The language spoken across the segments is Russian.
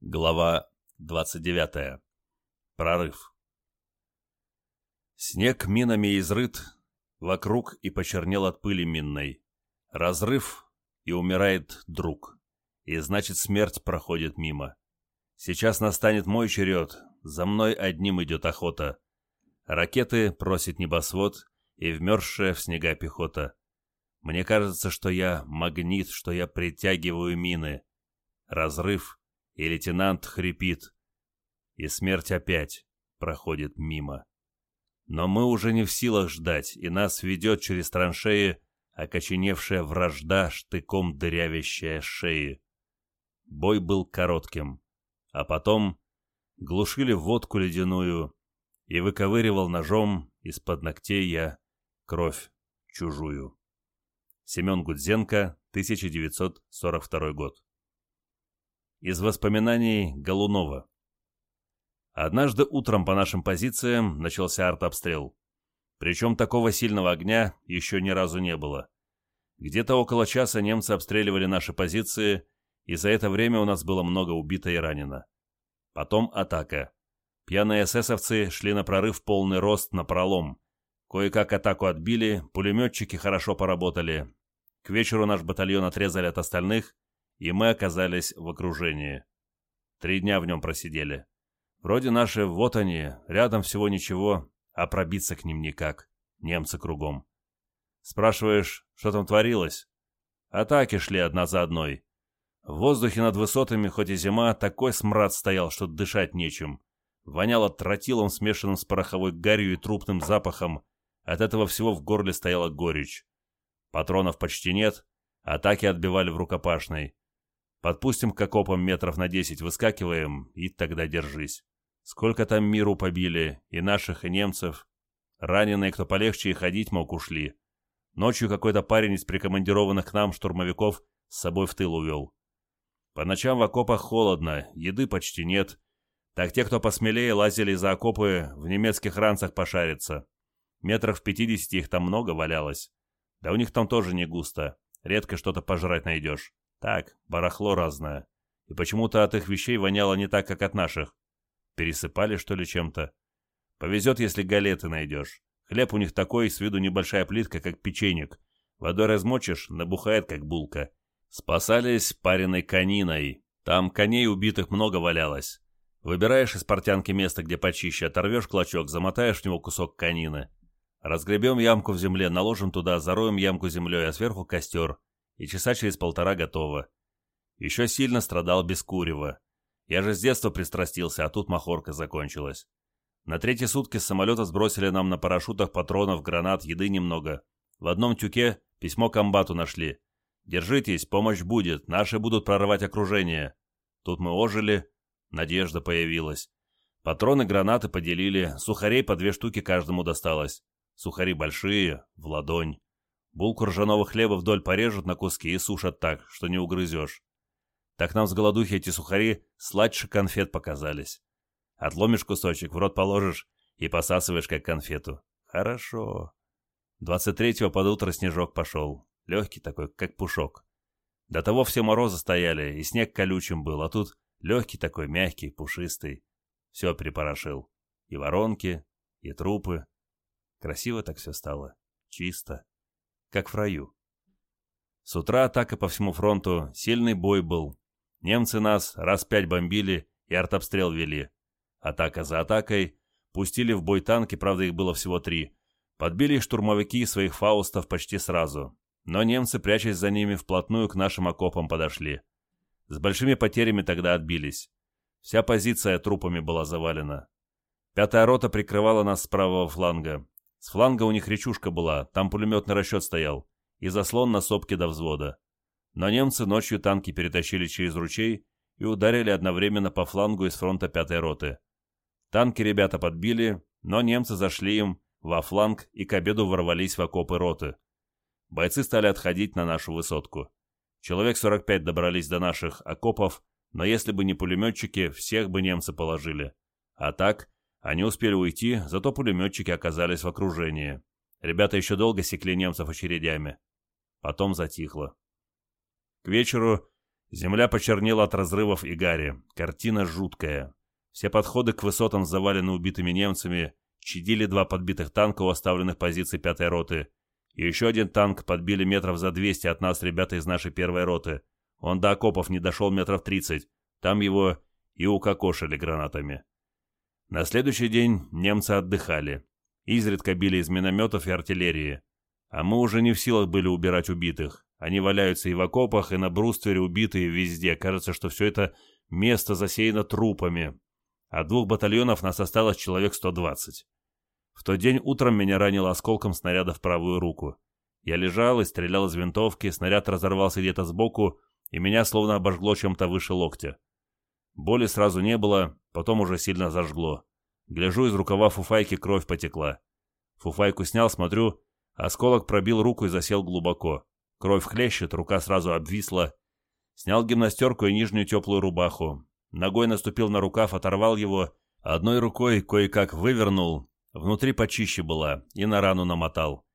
Глава 29. Прорыв. Снег минами изрыт, вокруг и почернел от пыли минной. Разрыв, и умирает друг. И значит, смерть проходит мимо. Сейчас настанет мой черед, за мной одним идет охота. Ракеты просит небосвод, и вмерзшая в снега пехота. Мне кажется, что я магнит, что я притягиваю мины. Разрыв — и лейтенант хрипит, и смерть опять проходит мимо. Но мы уже не в силах ждать, и нас ведет через траншеи окоченевшая вражда, штыком дырявящая шеи. Бой был коротким, а потом глушили водку ледяную, и выковыривал ножом из-под ногтей я кровь чужую. Семен Гудзенко, 1942 год. Из воспоминаний Голунова. Однажды утром по нашим позициям начался артобстрел. Причем такого сильного огня еще ни разу не было. Где-то около часа немцы обстреливали наши позиции, и за это время у нас было много убито и ранено. Потом атака. Пьяные эсэсовцы шли на прорыв полный рост на пролом. Кое-как атаку отбили, пулеметчики хорошо поработали. К вечеру наш батальон отрезали от остальных, и мы оказались в окружении. Три дня в нем просидели. Вроде наши, вот они, рядом всего ничего, а пробиться к ним никак. Немцы кругом. Спрашиваешь, что там творилось? Атаки шли одна за одной. В воздухе над высотами, хоть и зима, такой смрад стоял, что дышать нечем. Воняло тротилом, смешанным с пороховой гарью и трупным запахом. От этого всего в горле стояла горечь. Патронов почти нет, атаки отбивали в рукопашной. Подпустим к окопам метров на десять, выскакиваем, и тогда держись. Сколько там миру побили, и наших, и немцев. Раненые, кто полегче и ходить мог, ушли. Ночью какой-то парень из прикомандированных к нам штурмовиков с собой в тыл увел. По ночам в окопах холодно, еды почти нет. Так те, кто посмелее, лазили за окопы, в немецких ранцах пошариться. Метров в пятидесяти их там много валялось. Да у них там тоже не густо. Редко что-то пожрать найдешь. Так, барахло разное. И почему-то от их вещей воняло не так, как от наших. Пересыпали, что ли, чем-то? Повезет, если галеты найдешь. Хлеб у них такой, с виду небольшая плитка, как печенек. Водой размочишь, набухает, как булка. Спасались пареной кониной. Там коней убитых много валялось. Выбираешь из портянки место, где почище, оторвешь клочок, замотаешь в него кусок конины. Разгребем ямку в земле, наложим туда, зароем ямку землей, а сверху костер и часа через полтора готово. Еще сильно страдал без курева. Я же с детства пристрастился, а тут махорка закончилась. На третьи сутки с самолета сбросили нам на парашютах патронов, гранат, еды немного. В одном тюке письмо комбату нашли. «Держитесь, помощь будет, наши будут прорывать окружение». Тут мы ожили, надежда появилась. Патроны, гранаты поделили, сухарей по две штуки каждому досталось. Сухари большие, в ладонь. Булку ржаного хлеба вдоль порежут на куски и сушат так, что не угрызешь. Так нам с голодухи эти сухари сладше конфет показались. Отломишь кусочек, в рот положишь и посасываешь, как конфету. Хорошо. Двадцать третьего под утро снежок пошел. Легкий такой, как пушок. До того все морозы стояли, и снег колючим был, а тут легкий такой, мягкий, пушистый. Все припорошил. И воронки, и трупы. Красиво так все стало. Чисто как в раю. С утра атака по всему фронту, сильный бой был. Немцы нас раз пять бомбили и артобстрел вели. Атака за атакой. Пустили в бой танки, правда их было всего три. Подбили штурмовики своих фаустов почти сразу. Но немцы, прячась за ними, вплотную к нашим окопам подошли. С большими потерями тогда отбились. Вся позиция трупами была завалена. Пятая рота прикрывала нас с правого фланга. С фланга у них речушка была, там пулеметный расчет стоял, и заслон на сопке до взвода. Но немцы ночью танки перетащили через ручей и ударили одновременно по флангу из фронта пятой роты. Танки ребята подбили, но немцы зашли им во фланг и к обеду ворвались в окопы роты. Бойцы стали отходить на нашу высотку. Человек 45 добрались до наших окопов, но если бы не пулеметчики, всех бы немцы положили. А так, они успели уйти, зато пулеметчики оказались в окружении. Ребята еще долго секли немцев очередями. Потом затихло. К вечеру Земля почернела от разрывов и гари. Картина жуткая. Все подходы к высотам завалены убитыми немцами, чадили два подбитых танка у оставленных позиций пятой роты. И еще один танк подбили метров за 200 от нас ребята из нашей первой роты. Он до окопов не дошел метров 30. Там его и укокошили гранатами. На следующий день немцы отдыхали. Изредка били из минометов и артиллерии. А мы уже не в силах были убирать убитых. Они валяются и в окопах, и на бруствере убитые везде. Кажется, что все это место засеяно трупами. От двух батальонов нас осталось человек 120. В тот день утром меня ранило осколком снаряда в правую руку. Я лежал и стрелял из винтовки, снаряд разорвался где-то сбоку, и меня словно обожгло чем-то выше локтя. Боли сразу не было, потом уже сильно зажгло. Гляжу, из рукава фуфайки кровь потекла. Фуфайку снял, смотрю, осколок пробил руку и засел глубоко. Кровь хлещет, рука сразу обвисла. Снял гимнастерку и нижнюю теплую рубаху. Ногой наступил на рукав, оторвал его, одной рукой кое-как вывернул, внутри почище была, и на рану намотал.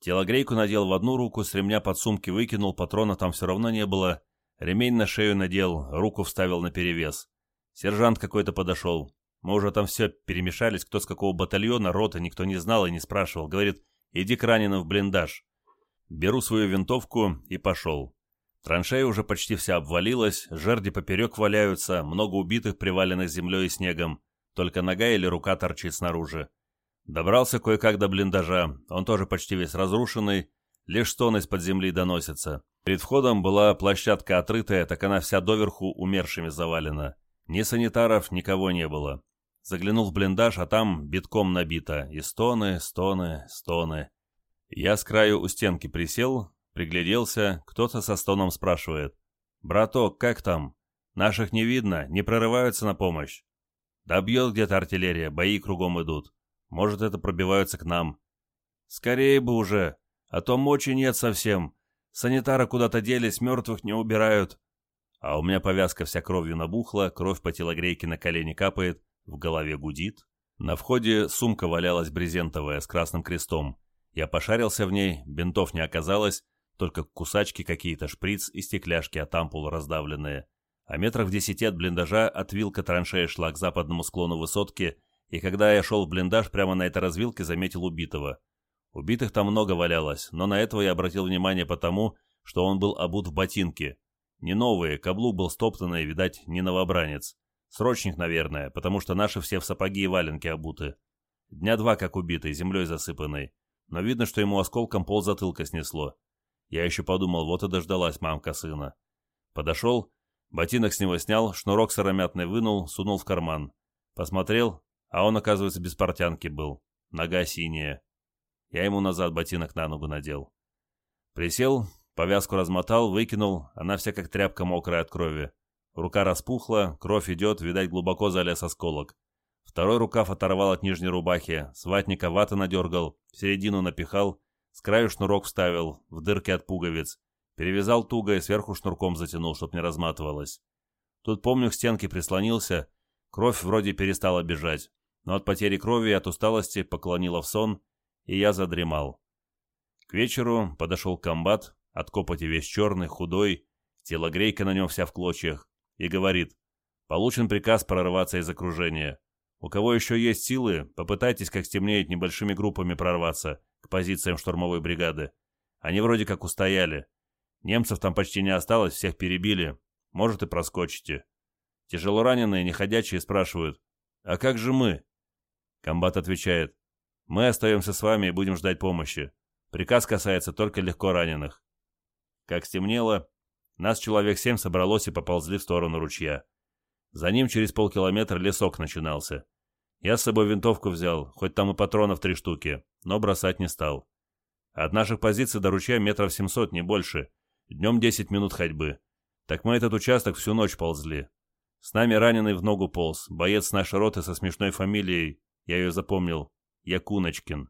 Телогрейку надел в одну руку, с ремня под сумки выкинул, патрона там все равно не было. Ремень на шею надел, руку вставил на перевес. Сержант какой-то подошел. Мы уже там все перемешались, кто с какого батальона, рота, никто не знал и не спрашивал. Говорит, иди к раненым в блиндаж. Беру свою винтовку и пошел. Траншея уже почти вся обвалилась, жерди поперек валяются, много убитых, приваленных землей и снегом. Только нога или рука торчит снаружи. Добрался кое-как до блиндажа, он тоже почти весь разрушенный, лишь стон из-под земли доносится. Перед входом была площадка отрытая, так она вся доверху умершими завалена. Ни санитаров, никого не было. Заглянул в блиндаж, а там битком набито. И стоны, стоны, стоны. Я с краю у стенки присел, пригляделся, кто-то со стоном спрашивает. «Браток, как там? Наших не видно, не прорываются на помощь?» «Да бьет где-то артиллерия, бои кругом идут. Может, это пробиваются к нам». «Скорее бы уже, а то мочи нет совсем. Санитары куда-то делись, мертвых не убирают». А у меня повязка вся кровью набухла, кровь по телогрейке на колени капает, в голове гудит. На входе сумка валялась брезентовая с красным крестом. Я пошарился в ней, бинтов не оказалось, только кусачки какие-то, шприц и стекляшки от ампул раздавленные. А метрах в десяти от блиндажа отвилка траншеи шла к западному склону высотки, и когда я шел в блиндаж, прямо на этой развилке заметил убитого. Убитых там много валялось, но на этого я обратил внимание потому, что он был обут в ботинки. Не новые, каблук был стоптанный, видать, не новобранец. Срочник, наверное, потому что наши все в сапоги и валенки обуты. Дня два как убитый, землей засыпанный но видно, что ему осколком пол затылка снесло. Я еще подумал, вот и дождалась мамка сына. Подошел, ботинок с него снял, шнурок сыромятный вынул, сунул в карман. Посмотрел, а он, оказывается, без портянки был. Нога синяя. Я ему назад ботинок на ногу надел. Присел, повязку размотал, выкинул, она вся как тряпка мокрая от крови. Рука распухла, кровь идет, видать, глубоко залез осколок. Второй рукав оторвал от нижней рубахи, с ватника ваты надергал, в середину напихал, с краю шнурок вставил, в дырки от пуговиц, перевязал туго и сверху шнурком затянул, чтоб не разматывалось. Тут, помню, к стенке прислонился, кровь вроде перестала бежать, но от потери крови и от усталости поклонила в сон, и я задремал. К вечеру подошел комбат, от копоти весь черный, худой, телогрейка на нем вся в клочьях, и говорит, получен приказ прорваться из окружения. У кого еще есть силы, попытайтесь, как стемнеет, небольшими группами прорваться к позициям штурмовой бригады. Они вроде как устояли. Немцев там почти не осталось, всех перебили. Может, и проскочите. Тяжело раненые, неходячие спрашивают, «А как же мы?» Комбат отвечает, «Мы остаемся с вами и будем ждать помощи. Приказ касается только легко раненых». Как стемнело, нас человек семь собралось и поползли в сторону ручья. За ним через полкилометра лесок начинался. Я с собой винтовку взял, хоть там и патронов три штуки, но бросать не стал. От наших позиций до ручья метров семьсот, не больше. Днем десять минут ходьбы. Так мы этот участок всю ночь ползли. С нами раненый в ногу полз, боец нашей роты со смешной фамилией, я ее запомнил, Якуночкин.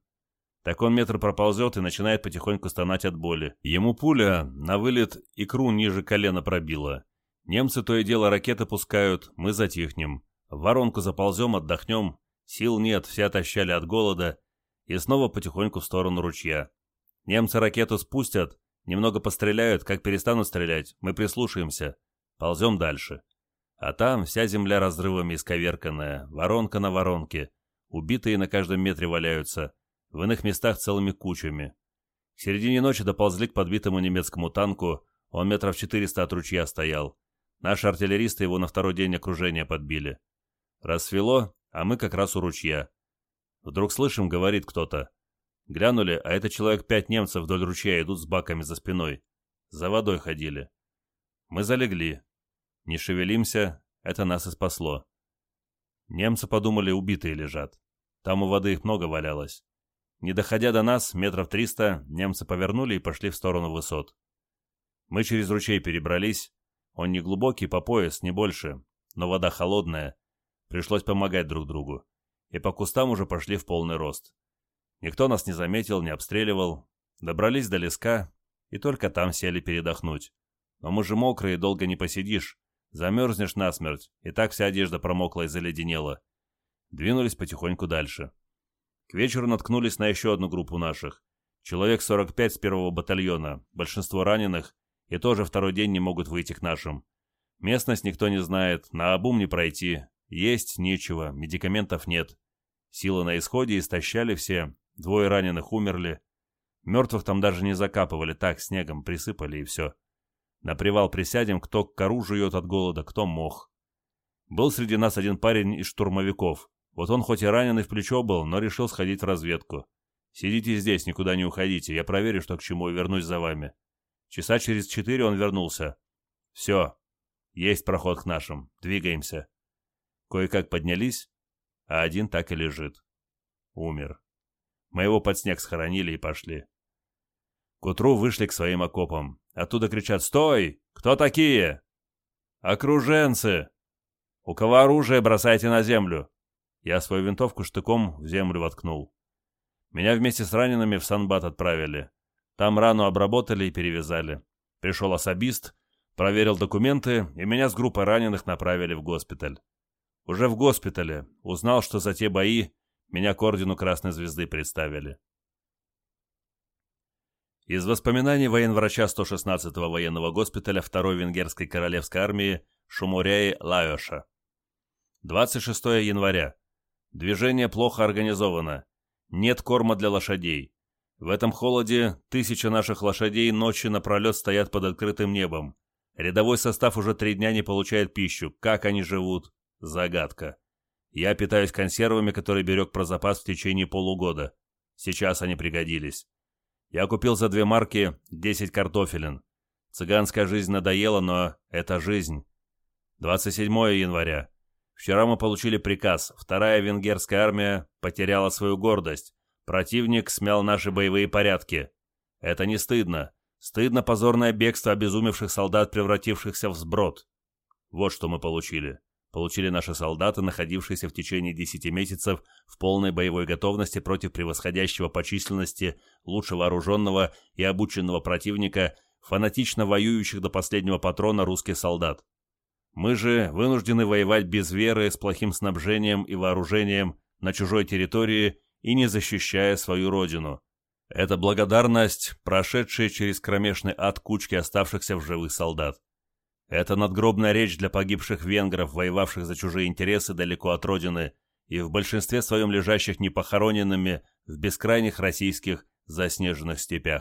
Так он метр проползет и начинает потихоньку стонать от боли. Ему пуля на вылет икру ниже колена пробила. Немцы то и дело ракеты пускают, мы затихнем. В воронку заползем, отдохнем. Сил нет, все отощали от голода. И снова потихоньку в сторону ручья. Немцы ракету спустят, немного постреляют, как перестанут стрелять, мы прислушаемся. Ползем дальше. А там вся земля разрывами исковерканная, воронка на воронке. Убитые на каждом метре валяются, в иных местах целыми кучами. К середине ночи доползли к подбитому немецкому танку, он метров четыреста от ручья стоял. Наши артиллеристы его на второй день окружения подбили. Рассвело, а мы как раз у ручья. Вдруг слышим, говорит кто-то. Глянули, а это человек пять немцев вдоль ручья идут с баками за спиной. За водой ходили. Мы залегли. Не шевелимся, это нас и спасло. Немцы подумали, убитые лежат. Там у воды их много валялось. Не доходя до нас, метров триста, немцы повернули и пошли в сторону высот. Мы через ручей перебрались. Он не глубокий, по пояс, не больше, но вода холодная. Пришлось помогать друг другу. И по кустам уже пошли в полный рост. Никто нас не заметил, не обстреливал. Добрались до леска и только там сели передохнуть. Но мы же мокрые, долго не посидишь. Замерзнешь насмерть, и так вся одежда промокла и заледенела. Двинулись потихоньку дальше. К вечеру наткнулись на еще одну группу наших. Человек 45 с первого батальона, большинство раненых, и тоже второй день не могут выйти к нашим. Местность никто не знает, на обум не пройти, есть нечего, медикаментов нет. Силы на исходе истощали все, двое раненых умерли. Мертвых там даже не закапывали, так снегом присыпали и все. На привал присядем, кто к кору жует от голода, кто мох. Был среди нас один парень из штурмовиков. Вот он хоть и раненый в плечо был, но решил сходить в разведку. Сидите здесь, никуда не уходите, я проверю, что к чему, и вернусь за вами. Часа через четыре он вернулся. Все, есть проход к нашим, двигаемся. Кое-как поднялись, а один так и лежит. Умер. Мы его под снег схоронили и пошли. К утру вышли к своим окопам. Оттуда кричат «Стой! Кто такие?» «Окруженцы! У кого оружие, бросайте на землю!» Я свою винтовку штыком в землю воткнул. Меня вместе с ранеными в Санбат отправили. Там рану обработали и перевязали. Пришел особист, проверил документы, и меня с группой раненых направили в госпиталь. Уже в госпитале узнал, что за те бои меня к ордену Красной Звезды представили. Из воспоминаний военврача 116-го военного госпиталя 2-й венгерской королевской армии Шумуряи Лайоша. 26 января. Движение плохо организовано. Нет корма для лошадей. В этом холоде тысячи наших лошадей ночью напролет стоят под открытым небом. Рядовой состав уже три дня не получает пищу. Как они живут? Загадка. Я питаюсь консервами, которые берег про запас в течение полугода. Сейчас они пригодились. Я купил за две марки 10 картофелин. Цыганская жизнь надоела, но это жизнь. 27 января. Вчера мы получили приказ. Вторая венгерская армия потеряла свою гордость. Противник смял наши боевые порядки. Это не стыдно. Стыдно позорное бегство обезумевших солдат, превратившихся в сброд. Вот что мы получили получили наши солдаты, находившиеся в течение 10 месяцев в полной боевой готовности против превосходящего по численности, лучше вооруженного и обученного противника, фанатично воюющих до последнего патрона русских солдат. Мы же вынуждены воевать без веры, с плохим снабжением и вооружением на чужой территории и не защищая свою родину. Это благодарность, прошедшая через кромешный ад кучки оставшихся в живых солдат. Это надгробная речь для погибших венгров, воевавших за чужие интересы далеко от родины и в большинстве своем лежащих непохороненными в бескрайних российских заснеженных степях.